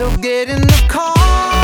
So get in the car.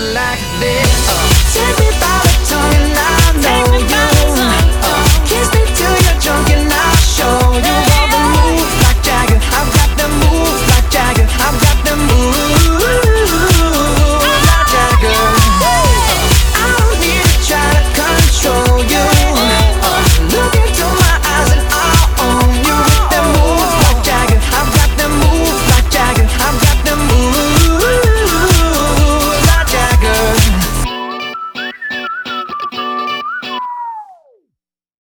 Like this.